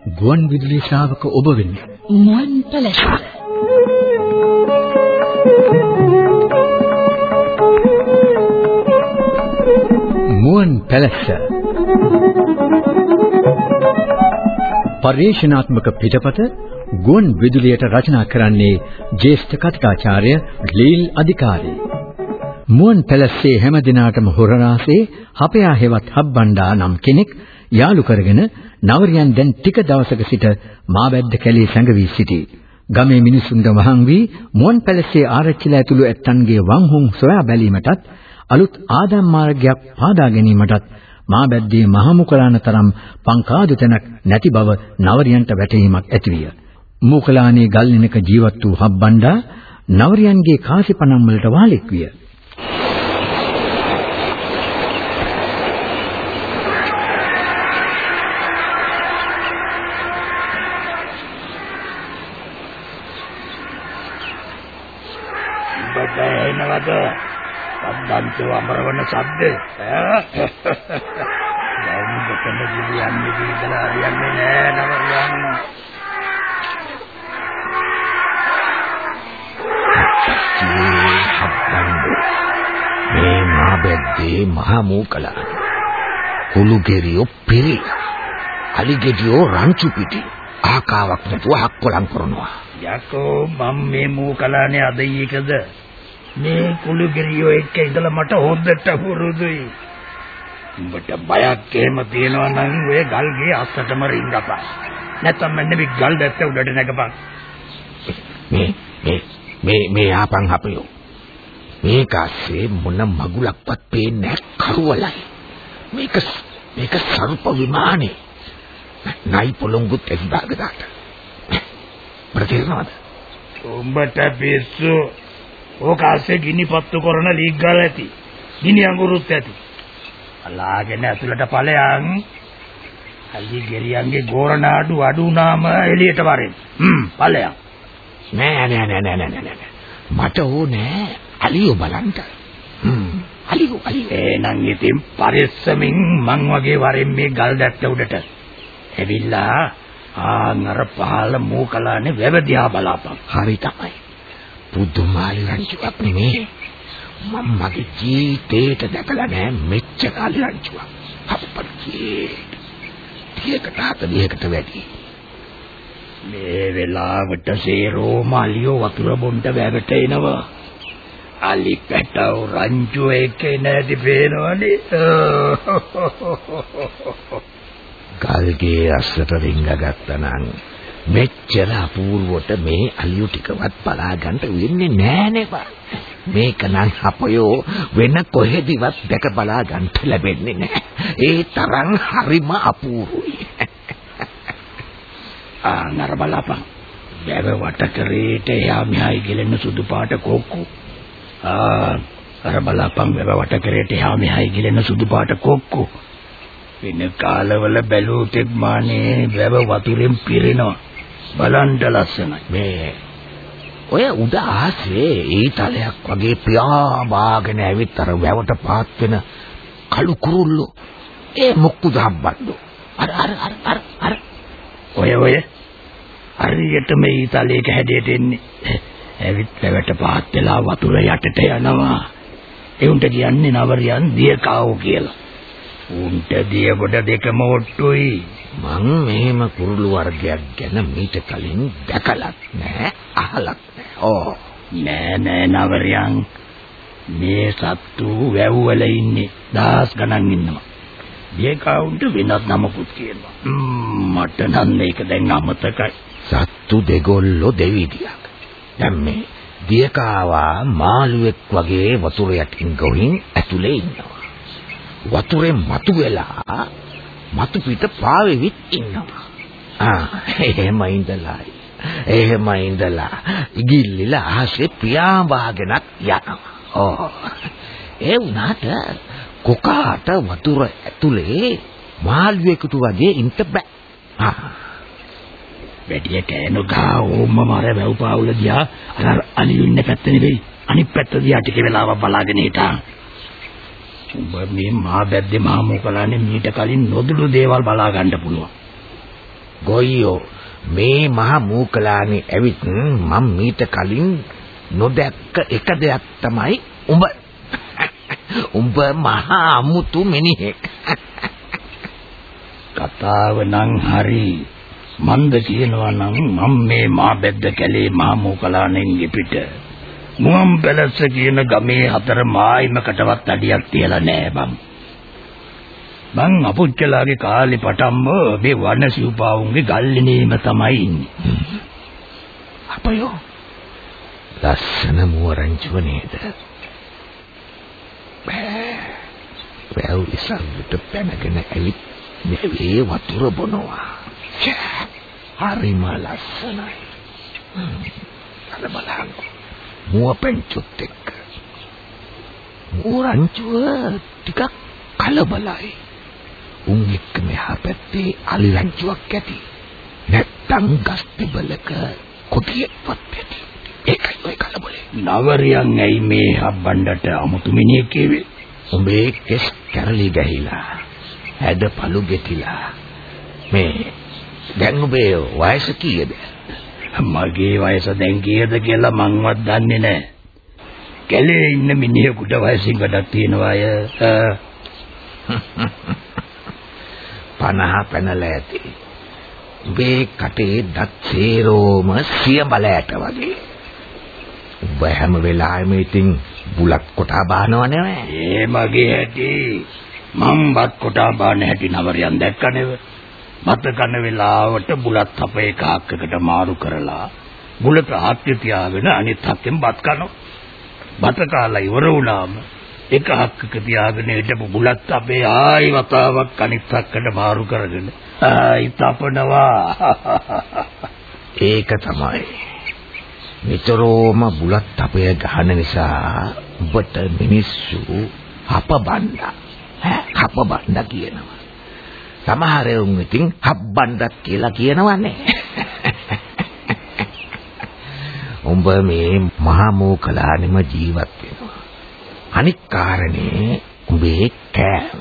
ගුවන් විදුලි ශ්‍රාවක ඔබ වෙන්න. මුවන් පැලැස්ස. මුවන් පැලැස්ස. පරිශනාත්මක පිටපත ගුවන් විදුලියට රචනා කරන්නේ ජ්‍යෙෂ්ඨ කතිකාචාර්ය ලීල් අධිකාරී. මුවන් පැලැස්සේ හැම දිනාටම හොරරාසේ හපයා හෙවත් හබ්බණ්ඩා නම් කෙනෙක් යාළු කරගෙන නවරියන් දැන් ටික දවසක සිට මාබැද්ද කැලේ සැඟවී සිටී. ගමේ මිනිසුන්ට වහන් වී මුවන් පැලසේ ආරච්චිලා ඇතුළු ඇත්තන්ගේ වංහුන් සොයා බැලීමටත් අලුත් ආදාම් මාර්ගයක් පාදා ගැනීමටත් මාබැද්දේ මහමුකලාන තරම් පංකාදු තැනක් නැති බව නවරියන්ට වැටහීමක් ඇතිවිය. මූකලානේ ගල්නිනක ජීවත් වූ හබ්බණ්ඩා නවරියන්ගේ කාසිපණම් වලට වාලෙක් විය. සද්දන්තව අමරවන සද්ද දැන් කොතනද ගියන්නේ කියලා හරියන්නේ නෑ නවරියන්න මේ මාබැද්දේ මහා මූකලා. කුළු ගෙරියෝ පිරි. අලිගෙඩියෝ රංචු පිටි. ආකාවක් නැතුව හක්කොලම් කරනවා. යකෝ මම මේ මූකලානේ අද ඊකද මේ කුළුගිරියෝ එක්ක ඉඳලා මට හොද්දට පුරුදුයි. උඹට බයක් එහෙම තියෙනවා නම් ඔය ගල්ගේ අස්සටම රිංගපන්. නැත්නම් මෙන්න මේ ගල් දැත්ත උඩට නැගපන්. මේ මේ මේ මේ ආපන් හපයෝ. මේක ඇස්සේ මොන මගුලක්වත් පේන්නේ කරුවලයි. මේක මේක සර්ප විමානේ. නයි පොළොංගුත් එක්දාගදාට. ප්‍රතිරනවද? උඹට පිස්සු ඕක ASCII ගිනි පත්තු කරන ලීග් ගල ඇති. ගිනි අඟුරුත් ඇති. අලාගෙන ඇතුළට ඵලයන් අලි ගෙරියන්ගේ ගෝරනාඩු අඩු නාම එළියට වරෙන්. හ්ම් ඵලයන්. නෑ නෑ නෑ නෑ නෑ නෑ. මට ඕනේ අලියෝ බලන්න. හ්ම් අලියෝ අලියෝ. එහෙනම් ඉතින් පරිස්සමින් මං වගේ වරෙන් මේ ගල් දැත්ත උඩට. ඇවිල්ලා ආ නර පහල මූකලානේ වැවදියා බලාපන්. හරි තමයි. පුදුමාලි රංචුවක් නෙමෙයි. මම මගේ ජීවිතේට දැකලා නෑ මෙච්චර කාලි රංචුවක්. අප්පච්චි. ටිකකට හතලියකට වැඩි. මේ වෙලාවට සේරෝ මාලියෝ වතුර බොන්න වැවට එනවා. අලි පැටව රංචු එකේ නැති පේනවනේ. ගල්ගේ අස්සට රිංග ගත්තනම් මෙච්චර අපූර්වට මේ අලියු ටිකවත් බලා ගන්න වෙන්නේ නෑනේ බා. මේක නම් අපයෝ වෙන කොහෙදිවත් දැක බලා ගන්න ලැබෙන්නේ නෑ. ඒ තරම් හරිම අපූර්වයි. ආ නර බලපන්. වැව වට කරේට එහා මෙහායි ගෙලෙන සුදු පාට කොක්කු. ආ අර බලපන් වැව වට කරේට එහා මෙහායි ගෙලෙන සුදු පාට කොක්කු. වෙන කාලවල බැලුවතෙක් මානේ වැව වතුරෙන් පිරෙනවා. බලන්න ලස්සනයි. මේ ඔය උඩ ආසේ ඊතලයක් වගේ පියාඹාගෙන ඇවිත් අර වැවට පාත් වෙන කළු කුරුල්ලෝ. ඒ මොක්කුද හම්බන්නෝ අර අර අර අර අර. ඔය ඔය. හරියට මේ ඊතලයක හැඩයට එන්නේ. ඇවිත් වැවට පාත් වෙලා වතුර යටට යනවා. ඒ උන්ට කියන්නේ නවරියන් දියකාවෝ කියලා උන්ට දිය කොට දෙකම ඔට්ටුයි මං මෙහෙම කුරුළු වර්ගයක් ගැන මීට කලින් දැකලත් නෑ අහලත් නෑ. ඕ නෑ නෑ නවරයන් මේ සත්තු වැව්වල ඉන්නේ දහස් ගණන් ඉන්නවා. මේ කවුන්ට වෙනත් නමකුත් කියනවා. මට නම් මේක දැන් අමතකයි. සත්තු දෙගොල්ලෝ දෙවිදියක්. දැන් මේ දියකාවා මාළුවෙක් වගේ වතුර යටින් ගොහින් ඇතුලේ ඉන්නවා. වතුරෙන් මතු වෙලා මතු පිට පාවෙවිත් ඉන්නවා. ආ එහෙම ඉඳලායි. එහෙම ඉඳලා ඉගිල්ලිලා අහසේ පියාඹාගෙනත් යනවා. ඕ. ඒ වුණාට කොකාට වතුර ඇතුලේ මාළුවෙකුට වගේ ඉන්න බෑ. ආ. වැඩිය කෑනු ගා ඕම්ම මර වැව් පාවුල දිහා අර අලියු ඉන්න පැත්ත නෙවෙයි අනිත් පැත්ත දිහා ටික වෙලාවක් බලාගෙන හිටා. උඹ මේ මා බැද්දේ මහා මොකලානේ මීට කලින් නොදුළු දේවල් බලා ගන්න පුළුවන්. ගොයියෝ මේ මහා මූකලානේ ඇවිත් මම මීට කලින් නොදැක්ක එක දෙයක් තමයි උඹ. උඹ මහා අමුතු මිනිහෙක්. කතාව නම් හරි මන්ද කියනවා නම් මම මේ මා බැද්ද කැලේ මහා මූකලානෙන් පිට මුවන් පැලස්ස කියන ගමේ හතර මායිමකටවත් අඩියක් තියලා නෑ බං. මං අපුච්චලාගේ කාලේ පටන්ම මේ වන සිව්පාවුන්ගේ ගල්ලිනේම තමයි ඉන්නේ. අපයෝ ලස්සන මුවරංචුව නේද? වැව් ඉස්සල්ලට පැනගෙන ඇවිත් මේ වතුර බොනවා. හරිම ලස්සනයි. අර බලන්න. මුව පෙන්චුත් එක්ක. මුවරංචුව ටිකක් කලබලයි. උන් එක්ක මෙහා පැත්තේ අල්ලංචුවක් ඇති. නැත්තම් ගස් තිබලක කොටියෙක්වත් ඇති. ඒකයි ඔය කලබලේ. නවරියන් ඇයි මේ හබ්බණ්ඩට අමුතු මිනිහෙක් කියවේ? උඹේ කෙස් කැරලි ගහිලා හැඩ පළු ගෙතිලා මේ දැන් ඔබේ වයස කීයද? මගේ වයස දැන් කීයද කියලා මංවත් දන්නේ නැහැ. කැලේ ඉන්න මිනිහෙකුට වයසින් ගඩක් තියෙනවා අය. 50 පැනලා ඇති. උඹේ කටේ දත් සේරෝම සියඹල ඇට වගේ. උඹ හැම වෙලාවෙම ඉතින් බුලත් කොටා බානව නෙවෙයි. ඒ මගේ හැටි. මං බත් කොටා බාන හැටි නවරයන් දැක්ක නෙවෙයි. මත කන වෙලාවට බුලත් අපේ කාක්කකට මාරු කරලා බුලත ආත්‍ය තියාගෙන අනිත් හක්ෙන් බත් කනවා. බත කාලා ඉවර වුණාම එක හක්කක තියාගෙන හිටපු බුලත් අපේ ආයි වතාවක් අනිත් හක්කට මාරු කරගෙන ආයි තපනවා. ඒක තමයි. නිතරම බුලත් අපය ගහන නිසා ඔබට මිනිස්සු හපබණ්ඩා හපබණ්ඩා කියනවා. සමහර උන් ඉතින් හබ්බණ්ඩක් කියලා කියනවනේ. උඹ මේ මහා මෝකලානෙම ජීවත් වෙනවා. අනික් කාරණේ උඹේ කෑම.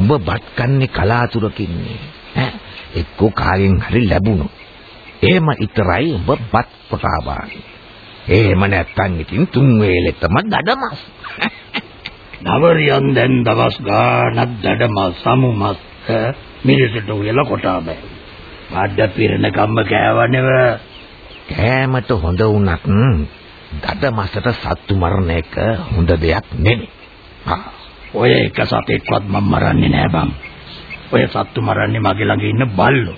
උඹ බත් කන්නේ කලාතුරකින්නේ. ඈ එක්කෝ කාගෙන් හරි ලැබුණොත්. එහෙම ඉතරයි උඹ බත් කොටා බාන්නේ. එහෙම නැත්තම් ඉතින් තුන් වේලෙතම දඩමස්. නවරියන් දැන් දවස් ගානක් දඩමස් සමුමස් මිනිසුන්ට උයලා කොටා බෑ. බඩ පිරෙන කම්ම කෑවනේව. කෑමට හොඳ වුණත් දඩමසට සත්තු මරණ එක හොඳ දෙයක් නෙමෙයි. ඔය එක සතෙක්වත් මම මරන්නේ නෑ බං. ඔය සත්තු මරන්නේ මගේ ළඟ ඉන්න බල්ලෝ.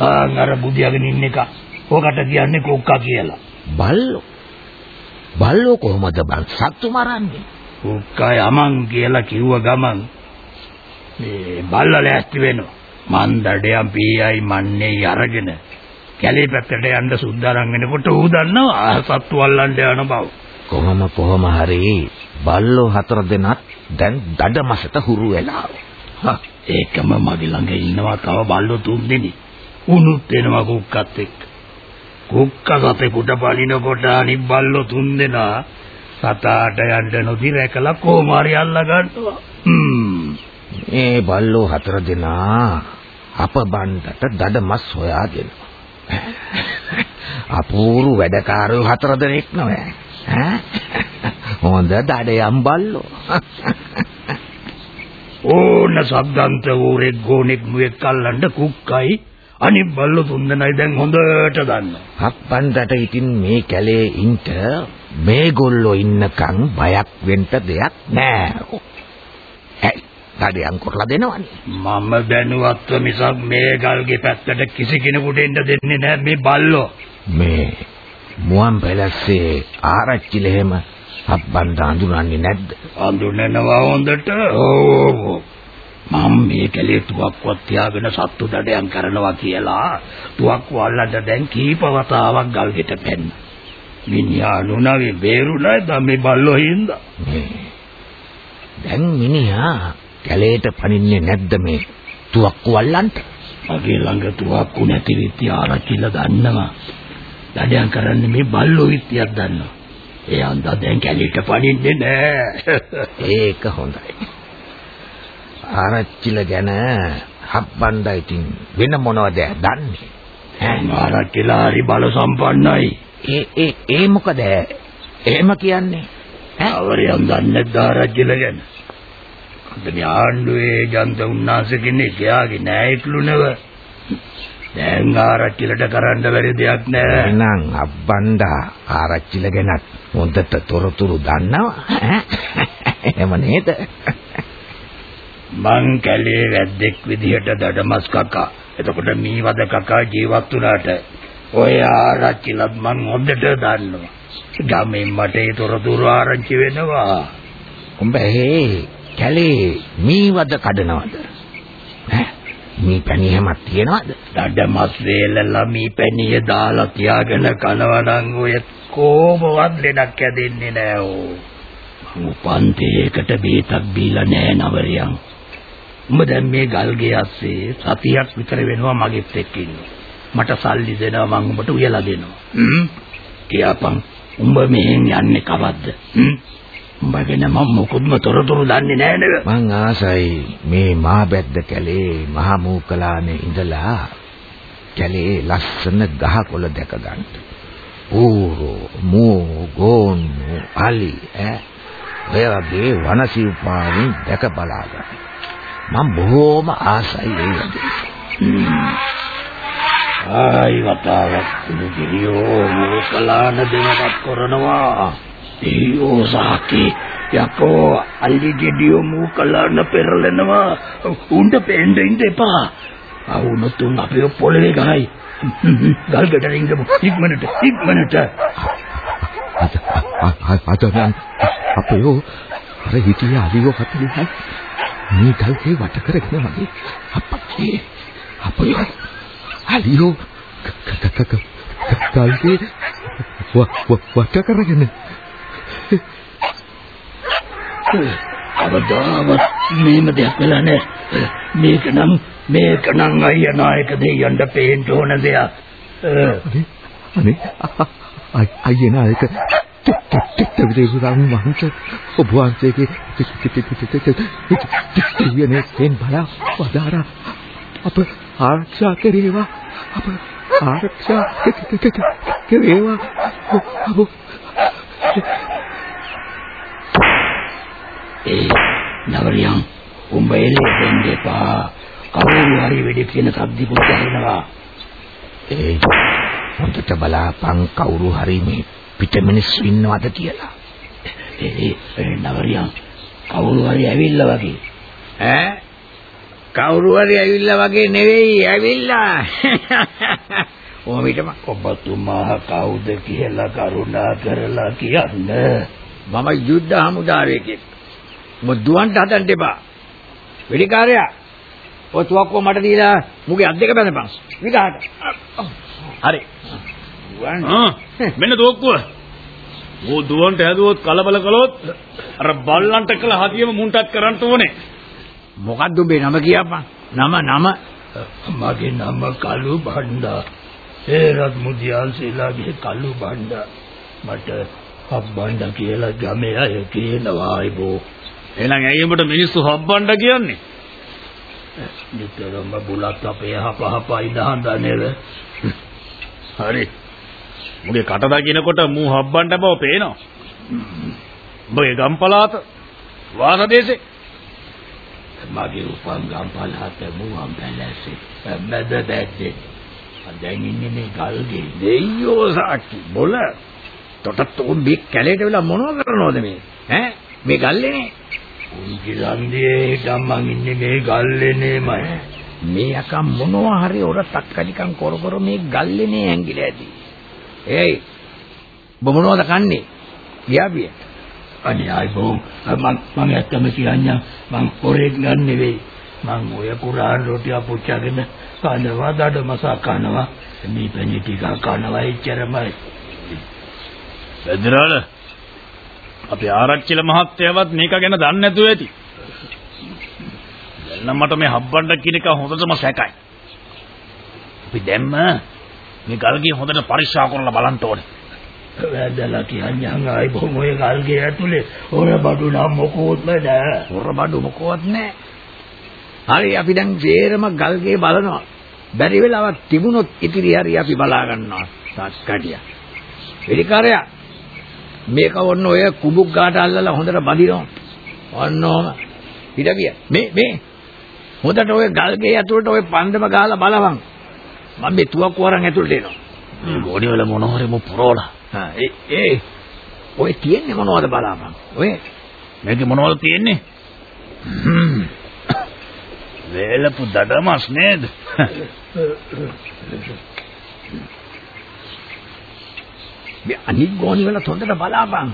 ආන් අර බුදියාගෙන ඉන්න එක. ඕකට කියන්නේ කොක්කා කියලා. බල්ලෝ. බල්ලෝ කොහොමද බං සත්තු මරන්නේ? කොක්කා යමන් කියලා කිව්ව ගමන් මේ බල්ලා ලෑස්ති වෙනවා. මන් දඩයන් පීයයි මන්නේ අරගෙන කැලේ පැත්තට යන්න සුද්දාරන් වෙනකොට ඌ දන්නවා සත්තු අල්ලන්න යන බව. කොහොම කොහොම හරි බල්ලෝ හතර දෙනත් දැන් දඩමසට හුරු වෙලා. ඒකම මගේ ළඟ ඉන්නවා තව බල්ලෝ තුන් දෙනෙක්. උනුත් එනවා කුක්කත් එක්ක. කුක්ක සතෙකුට බලිනකොට අනිත් බල්ලෝ තුන් දෙනා සතාට යන්න නොදි රැකලා කොහොම හරි අල්ලා ගන්නවා. හ්ම්. මේ බල්ලෝ හතර දෙනා අප බණ්ඩට දඩමස් හොයා දෙනවා. අපූරු වැඩකාරයෝ හතර දෙනෙක් නෑ. ඈ හොඳ දඩයම් බල්ලෝ. ඕන සබ්දන්ත ඌරෙක් ගෝනෙක් මුවෙක් අල්ලන්න කුක්කයි අනිත් බල්ලෝ තුන්දෙනයි දැන් හොඳට දන්නවා. හප්පන්දට ඉතින් මේ කැලේ ඉන්න මේගොල්ලෝ ඉන්නකම් බයක් වෙන්න දෙයක් නෑ. ඇයි? දඩයම් කරලා දෙනවනේ. මම දැනුවත්ව මිසක් මේ ගල්ගේ පැත්තට කිසි කෙනෙකුට එන්න දෙන්නේ නැහැ මේ බල්ලෝ. මේ මුවන් පැලස්සේ ආරච්චි ලෙහෙම හප්පන්ද අඳුරන්නේ නැද්ද? අඳුනනවා හොඳට. ඕ මම මේ කැලේ තුවක්කුවක් තියාගෙන සත්තු දඩයන් කරනවා කියලා තුවක්කුව අල්ලන්න දැන් කීප වතාවක් ගල්ගෙට පැන්න. මිනිහා නුනාවේ බේරුණා දැන් බල්ලෝ හින්දා. දැන් මිනිහා කැලේට පනින්නේ නැද්ද මේ තුවක්කු අල්ලන්ට? මගේ ළඟ තුවක්කු නැති විත්‍ය ආරච්චිලා දන්නවා. දඩයන් කරන්නේ මේ බල්ලෝ විත්‍යක් දන්නවා. ඒ අන්දා දැන් කැලේට පනින්නේ නැහැ. ඒක හොඳයි. ආරච්චිල ගැන හබ්බණ්ඩා ඉතින් වෙන මොනවද දන්නේ? ආරච්චිලා හරි බල සම්පන්නයි. ඒ ඒ ඒ මොකද? එහෙම කියන්නේ? ඈ අවරියම් දන්නේ ආරච්චිල ගැන. අද මේ ආණ්ඩුවේ ජන්ත උන්නාස කෙනෙක් එයාගේ නෑයික්ලු නෙව. දැන් ආරච්චිලට කරන්න බැරි දෙයක් නෑ. එහෙනම් අබ්බණ්ඩා ආරච්චිල ගැනත් හොඳට තොරතුරු දන්නවා. එහෙම නේද? මං කැලේ වැද්දෙක් විදිහට දඩමස් කකා. එතකොට මීවද කකා ජීවත් වුණාට ඔය ආරච්චිලත් මං හොඳට දන්නවා. ගමෙන් මට ඒ තොරතුරු ආරංචි වෙනවා. උඹ ඒ කැලේ මීවද කඩනවද? ඈ මේ පැණි හැමක් තියනවද? දඩමස් වේලලා මේ පැණිය දාලා තියාගෙන කනවා නම් ඔය කොහොමවත් ලෙඩක් ඇදෙන්නේ නෑ ඕ. උපන්තේකට බේතක් බීලා නෑ නවරියන්. උඹ දැන් මේ ගල්ගේ ඇස්සේ සතියක් විතර වෙනවා මගෙත් එක්ක ඉන්නවා. මට සල්ලි දෙනවා මං උඹට උයලා දෙනවා. හ්ම්. කියපන් උඹ මෙහෙන් යන්නේ කවද්ද? හ්ම්. උඹ ගැන මම මොකුත්ම තොරතුරු දන්නේ නෑ නේද? මං ආසයි මේ මාබැද්ද කැලේ මහ මූකලානේ ඉඳලා කැලේ ලස්සන ගහකොළ දැක ගන්න. ඌරෝ මෝ ගෝන් අලි ඈ ඔය වගේ වනසිව්පාවෙන් දැක බලා ගන්න. මම බොහොම ආසයි ඒ වගේ. ආයි වතාවක් කුණු ගිරියෝ මොකලාන දෙනවත් කරනවා. ඒෝ සාකේ යකෝ අල්ලි ගෙඩියෝ මොකලාන පෙරලෙනවා. උණ්ඩ පෙන්න ඉන්න එපා. අවුනතුන් අපේ පොළවේ ගහයි. ගල්කට රින්ගමු ඉක්මනට ඉක්මනට. අද අද නම් අපේ අර හිටිය අලිව හතලිහයි මේ ගල්කේ වට කරගෙන වගේ අප්පේ අපේ අලියෝ ගල්කේ වට කරගෙන අවදාවත් මේම දෙයක් වෙලා නැහැ මේක නම් මේක නම් අයියා නායක දෙයියන්ට පේන්න ඕන දෙයක් අනේ අයියා නායක දෙවියන් වහන්සේ ඔබ වහන්සේගේ දෙවියනේ තෙන් බලා වදාරා අප ආරක්ෂා කරේවා. අප ආරක්ෂා කරේවා. අප ඒ නවරියන් උඹ එළිය දෙන්න එපා. කවුරු හරි වෙඩි කියන සද්දිකුත් ඇහෙනවා ඒ හොඳට බලාපන් කවුරු හරි මේ පිට මිනිස්සු ඉන්නවද කියලා. ඒ නවරියන් කවුරු හරි ඇවිල්ලා වගේ. ඈ කවුරු හරි ඇවිල්ලා වගේ නෙවෙයි ඇවිල්ලා. ඔහොම හිටම ඔබතුමා කවුද කියලා කරුණා කරලා කියන්න. මම යුද්ධ හමුදාවේකෙක්. ඔබ දුවන්ට හදන්න එපා. වෙඩිකාරයා ඔය තුවක්කුව මට දීලා මුගේ අත් දෙක බැඳපන්. විගහට. හරි. මෙන්න දුවක්කුව. ඕ දුවන්ට හැදුවොත් කලබල කළොත් අර බල්ලන්ට කළ හදියම මුන්ටත් කරන්න ඕනේ. මොකද්ද උඹේ නම කියපන්. නම නම මගේ නම කලු බණ්ඩා. ඒරත් මුදියන්සේලාගේ කලු බණ්ඩා. මට හබ්බණ්ඩා කියලා ගමේ අය කියනවා අයබෝ. එහෙනම් ඇයි උඹට මිනිස්සු හබ්බණ්ඩා කියන්නේ? නිතරම බුලත් අපේ හපහප ඉඳහඳා නේද? හරි. මුගේ කට දකින්නකොට මූ හබ්බන්ට බව පේනවා. උඹේ ගම්පලාත වාසදේශේ මගේ උපන් ගම්පලාත මුවන් පැලැස්සේ මැද දැද්දේ. දැන් ඉන්නේ මේ ගල්ගේ දෙයියෝ සාක්කි බොල. තොටත් උන් මේ කැලේට වෙලා මොනව කරනවද මේ? ඈ මේ ගල්ලේනේ. උන්ගේ ළඟදී ගම්මන් ඉන්නේ මේ ගල්ලේනේමයි. මේ යකම් මොනවා හරි ඔර තක්කඩිකම් කර කර මේ ගල්ලේනේ ඇංගිලා ඇති. ඒයි ඔබ මොනවද කන්නේ? ගියාපිය. අනේ ආයි බෝ මම මම ඇත්තම කියන්නේ මම හොරෙක් ගන්න නෙවෙයි. මං ඔය කුරාන් රොටිය පුච්චගෙන කනවා දඩ මසක් කනවා මේ පැණි ටිකක් කනවා එච්චරමයි බෙදරාල අපේ ආරච්චිල මහත්තයවත් මේක ගැන දන්නේ නැතුව ඇති. දැන් මට මේ හබ්බණ්ඩ කියන එක හොඳටම සැකයි. අපි දැම්ම මේ ගල්ගේ හොඳට පරික්ෂා කරලා බලන්න ඕනේ. වැදලා කියන්නේ ආයි බොම ඔය ගල්ගේ ඇතුලේ ඔර බඩු නම් මොකෝත්ම නෑ. හොර බඩු මොකවත් නැහැ. හරි අපි දැන් සේරම ගල්ගේ බලනවා. බැරි වෙලාවක් තිබුණොත් ඉතිරි හරි අපි බලා ගන්නවා. සත්කඩිය. වෙලිකාරයා මේක ඔන්න ඔය කුඹුක් ගාට අල්ලලා හොඳට බදිනවා. ඔන්න ඔහම. පිටගිය. මේ මේ හොඳට ඔය ගල්ගේ ඇතුළට ඔය පන්දම ගහලා බලවන්. මම මේ තුවක්කුව අරන් ඇතුළට එනවා. මේ ගෝණි වල මොන හරි මු පුරවලා. හා ඒ ඒ ඔය තියන්නේ මොනවද බලාපන්. ඔය මේකේ මොනවද තියෙන්නේ? හ්ම්. වේලපු දඩමස් නේද? මේ අනිත් ගෝණි වල හොඳට බලාපන්.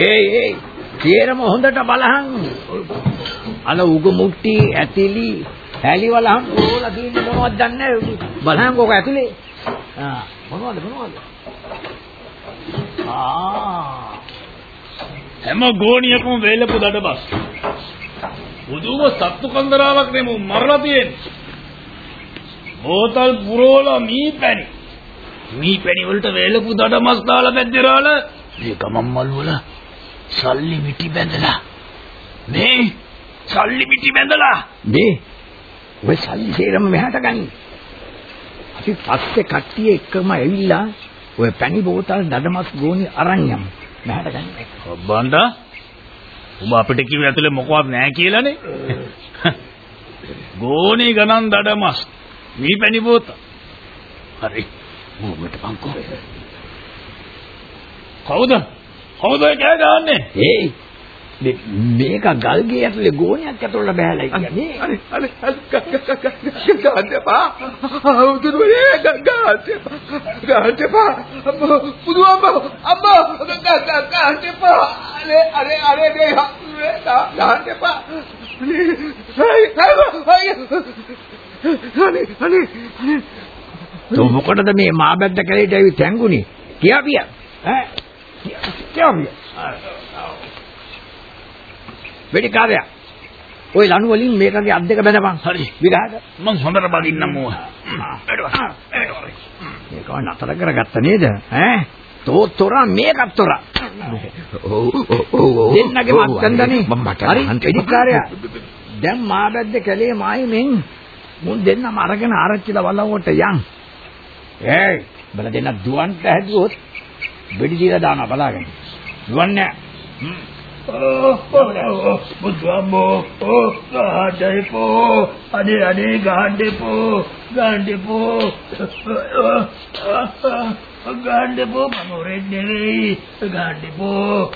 ඒයි ඒයි තේරම හොඳට බලහන්. අන උගු මුට්ටි ඇතිලි හැලි වලහන් ඕලා තියෙන්නේ මොනවද දන්නේ බලහන් කොක ඇතුලේ. ආ මොනවද මොනවද? ආ හැම ගෝණියකම වේලපු දඩබස්. බුදුම සත්තු කන්දරාවක් නෙමු මරලා තියෙන්නේ. බෝතල් පුරෝලා මී පැණි. මී පැණි වලට වේලපු දඩමස් දාලා බැද්දරාල මේ ගමන් මල් වල සල්ලි මිටි බැඳලා. මේ සල්ලි මිටි බැඳලා. මේ ඔය සල්ලි සේරම මෙහාට ගනි. අපි පස්සේ කට්ටිය එකම ඇවිල්ලා ඔය පැණි බෝතල් දඩමස් ගෝනි අරන් යමු. මෙහාට ගනි. බණ්ඩා උඹ අපිට කිව්ව ඇතුලේ මොකවත් නැහැ කියලානේ. ගෝණි ගණන් දඩමස් මී පැණි බෝත. හරි. මොකට පංකෝ. කවුද? කවුද ඒ කෑ ගහන්නේ? මේ- මේක ගල්ගේ ඇතුලේ ගෝණයක් ඇතුළට බහැලා ඉන්නේ. අනේ අනේ ගාන්දපා උදුරුවේ ගාන්දපා ගාන්දපා පුදුම අම්මා ගාන්දපා අනේ අනේ අනේ නේ ගාන්දපා අනේ අනේ අනේ તો මොකටද මේ මාබැද්ද කැලේට ඇවිත් හැංගුනේ? කියාපිය. ඈ කියාපිය. වෙඩි කාර්යය. ওই ලණු වලින් මේකගේ අත් දෙක බැඳපන්. හරි. විරහට. මං හොඳට බගින්නම් මෝ. මේක නතර කරගත්ත නේද? ඈ තෝතොරා මේකත් තොරා. ඔව් ඔව් ඔව් දෙන්නගේ මට හරි අහන්න වෙඩි කාර්යය. දැන් මාබැද්ද කැලේ මායි මෙන් මුන් දෙන්නම අරගෙන ආරච්චිලා වලව්වට යන්. ඒයි බල දෙන්න දුවන්ට හැදුවොත් වෙඩි දීලා දානවා බලාගෙන. දුවන්නේ බුදුම්මෝ ඕ ගාඩේපෝ අනේ අනේ ගාඩේපෝ ගාඩේපෝ ගාඩේපෝ මම ඔරෙන් නෙවෙයි ගාඩේපෝ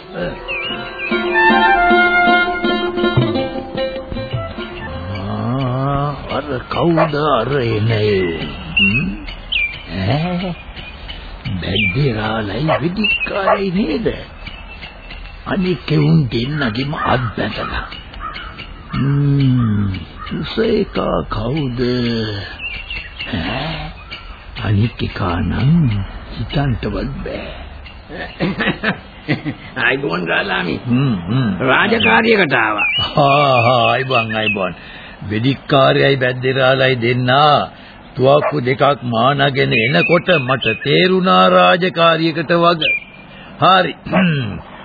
අර කවුද අර එනේ? ඈ බැද්දේරාලයි විදික්කාරයි නේද? අනික උන් දෙන්නගේම අත් බැඳලා. ම්ම් උසේකා කවුද? ඈ අනික කානම් හිතන්ටවත් බෑ. අයිබෝන් ගාලාමි රාජකාරියකට ආවා. හා හා අයිබන් අයිබන් වෙදික්කාරයයි බැද්දේරාලයි දෙන්නා තුවක්කු දෙකක් මානගෙන එනකොට මට තේරුණා රාජකාරියකට වග. හරි.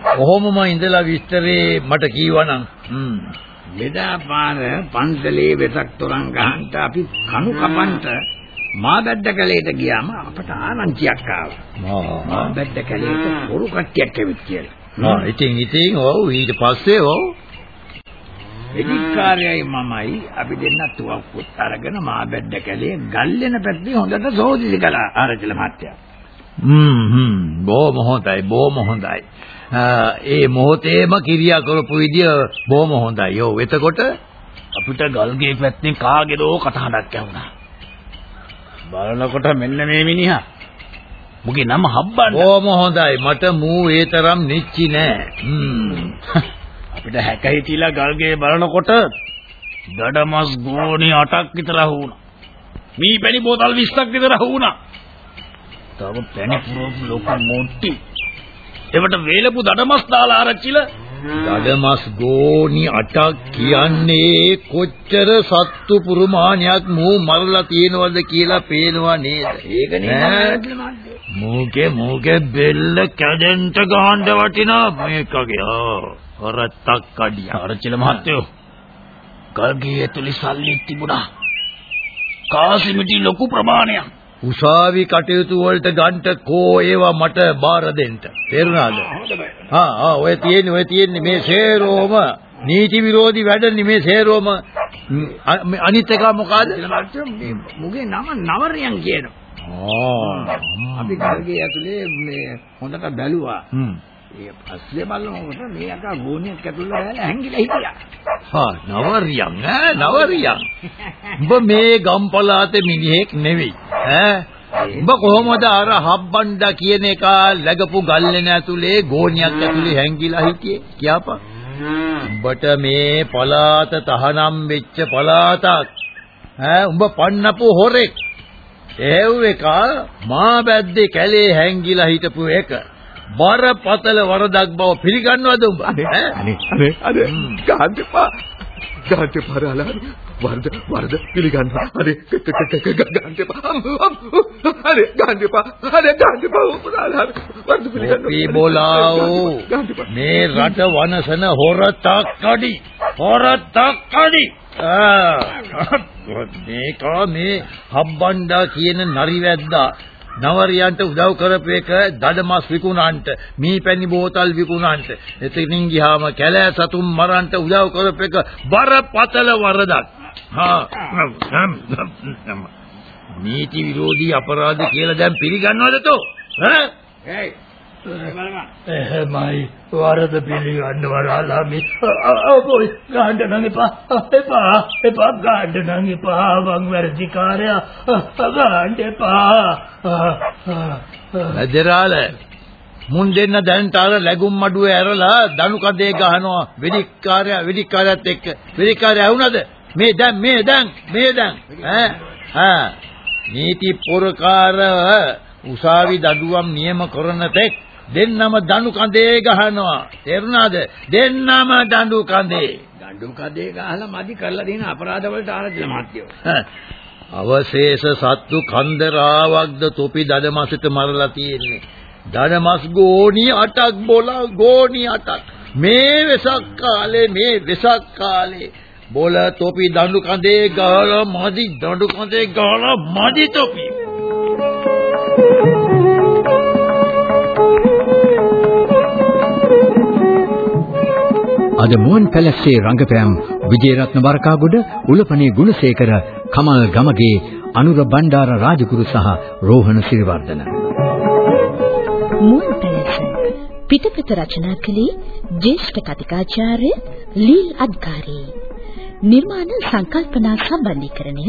හ්ම්. කොහොමම ඉඳලා විස්තරේ මට කීවනම්. හ්ම්. මෙදා පාර පන්සලේ වෙසක් තොරන් ගහන්න අපි කණු කපන්ට මාබැද්ද කැලේට ගියාම අපට ආරංචියක් ආවා. මාබැද්ද කැලේට පොරු කට්ටියක් ඇවිත් කියලා. ආ ඉතින් ඉතින් ඔව් ඊට පස්සේ ඔව් එදිකාරයයි මමයි අපි දෙන්න තුවක්කුත් අරගෙන මාබැද්ද කැලේ ගල්ලෙන පැත්තේ හොඳට සෝදිලි කළා ආරචල මහත්තයා. හ්ම් හ්ම් බොහොම හොඳයි බොහොම හොඳයි. ඒ මොහොතේම කිරියා කරපු විදිය බොහොම හොඳයි. ඔව් එතකොට අපිට ගල්ගේ පැත්තෙන් කාගේදෝ කතාවක් ඇහුණා. බලනකොට මෙන්න මේ මිනිහා. මුගේ නම හබ්බන්න. බොහොම හොඳයි. මට මූ ඒ තරම් නිච්චි නෑ. අපිට හැකයි තියලා ගල්ගේ බලනකොට දඩමස් ගෝණි 8ක් විතර වුණා. මී පැණි බෝතල් 20ක් විතර වුණා. තව පැණි පුරවපු ලොකු මොට්ටි. ඒවට වේලපු දඩමස් දාලා ආරච්චිල දඩමස් ගෝණි 8ක් කියන්නේ කොච්චර සත්තු පුරුමානයක් මූ මරලා තියෙනවද කියලා පේනවා නේද? ඒකනේ මූගේ මූගේ බෙල්ල කැඩෙන්න ගහන්න වටිනා මේකගේ ආ හොරත්තක් අඩිය ආරච්චිල මහත්තයෝ ගල්ගේ ඇතුලේ සල්ලි තිබුණා. කාසිමිටි ලොකු ප්‍රමාණයක්. උසාවි කටයුතු වලට ගන්න කෝ ඒවා මට බාර දෙන්න. තේරුණාද? ආ ආ ඔය තියෙන්නේ ඔය තියෙන්නේ මේ සේරෝම නීති විරෝධී වැඩන්නේ මේ සේරෝම අනිත් එක මොකද්ද? මුගේ නම නවරයන් කියනවා. අපි ගල්ගේ ඇතුලේ මේ හොඳට බැලුවා. හ්ම්. ඒ පස්සේ බලනකොට මේ අකා ගෝණියක් ඇතුළේ බැලලා හැංගිලා හිටියා. හා නවරියන් ඈ නවරියන්. උඹ මේ ගම්පලාතේ මිනිහෙක් නෙවෙයි. ඈ උඹ කොහොමද අර හබ්බණ්ඩා කියන එක läගපු ගල්ලෙන ඇතුලේ ගෝණියක් ඇතුලේ හැංගිලා හිටියේ? කියපන්. උඹට මේ පලාත තහනම් වෙච්ච පලාතක්. ඈ උඹ පන්නපු හොරෙක්. ඒව් එක මා බැද්දේ කැලේ හැංගිලා හිටපු එක. බරපතල වරදක් බව පිළිගන්නවද උඹ? අනේ අනේ අනේ. ගහන්න එපා රාලා. වරද වරද පිළිගන්නවා. අනේ ගහන්න එපා. අනේ ගහන්න එපා. අනේ එපා රාලා. වරද පිළිගන්නවා. අපි බෝලාවෝ මේ රට වනසන හොර තක්කඩි හොර තක්කඩි මේක මේ හබ්බණ්ඩා කියන නරිවැද්දා නවරියන්ට උදව් කරපු එක දඩමස් විකුණන්ට මී පැණි බෝතල් විකුණන්ට. එතනින් ගියාම කැලෑ සතුන් මරන්ට උදව් කරපු එක බරපතල වරදක්. හා නීති විරෝධී අපරාධ කියලා දැන් පිළිගන්නවද තෝ? ඈ? ඒයි එහෙමයි. වරද පිළිගන්න වරාලා මේ ඔබයි ගාන්න නම් එපා. එපා. එපා ගාන්න නම් එපා. වන් වැඩිකාරයා ගාන්න එපා. වැදරාල මුන් දෙන්න දැන්ට අර läගුම් මඩුවේ ඇරලා දණු කදේ ගහනවා. වෙදිකාරයා වෙදිකාරයත් එක්ක. වෙදිකාරයා වුණාද මේ දැන් මේ දැන් මේ දැන්. ඈ? ආ නීති පුරකාර උසාවි දඩුවම් නියම කරන තෙක් දෙන්නම දණු කඳේ ගහනවා තේරුණාද දෙන්නම දඬු කඳේ ගඬු කඩේ ගහලා මදි කරලා දෙන අපරාධ වලට ආරච්චිල මහත්තයෝ. අවශේෂ සත්තු කන්දරාවක්ද තොපි දඩමසට මරලා තියෙන්නේ. දඩමස් ගෝණි 8ක් බොලා ගෝණි 8ක්. මේ වෙසක් කාලේ මේ වෙසක් කාලේ බොල තොපි දඬු කඳේ ගහලා මදි දඬු කඳේ ගහලා මදි තොපි. අද මුවන් පැලස්සේ රංගපෑම් විජේරත්න වරකාගොඩ උලපනේ ගුණසේකර කමල් ගමගේ අනුර බණ්ඩාර රාජගුරු සහ රෝහණ සිරිවර්ධන. මුවන් පැලස පිටපත රචනා කළේ ජ්‍යෙෂ්ඨ කතිකාචාර්ය ලීල් අද්කාරී නිර්මාණ සංකල්පනා සම්බන්ධීකරණය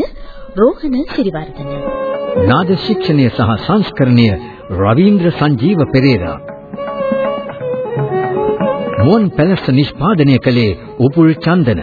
රෝහණ සිරිවර්ධන. නාද ශික්ෂණය සහ සංස්කරණය රවීන්ද්‍ර සංජීව පෙරේරා මුවන් පැලස්ස නිෂ්පාදනය කළේ උපුල් චන්දන.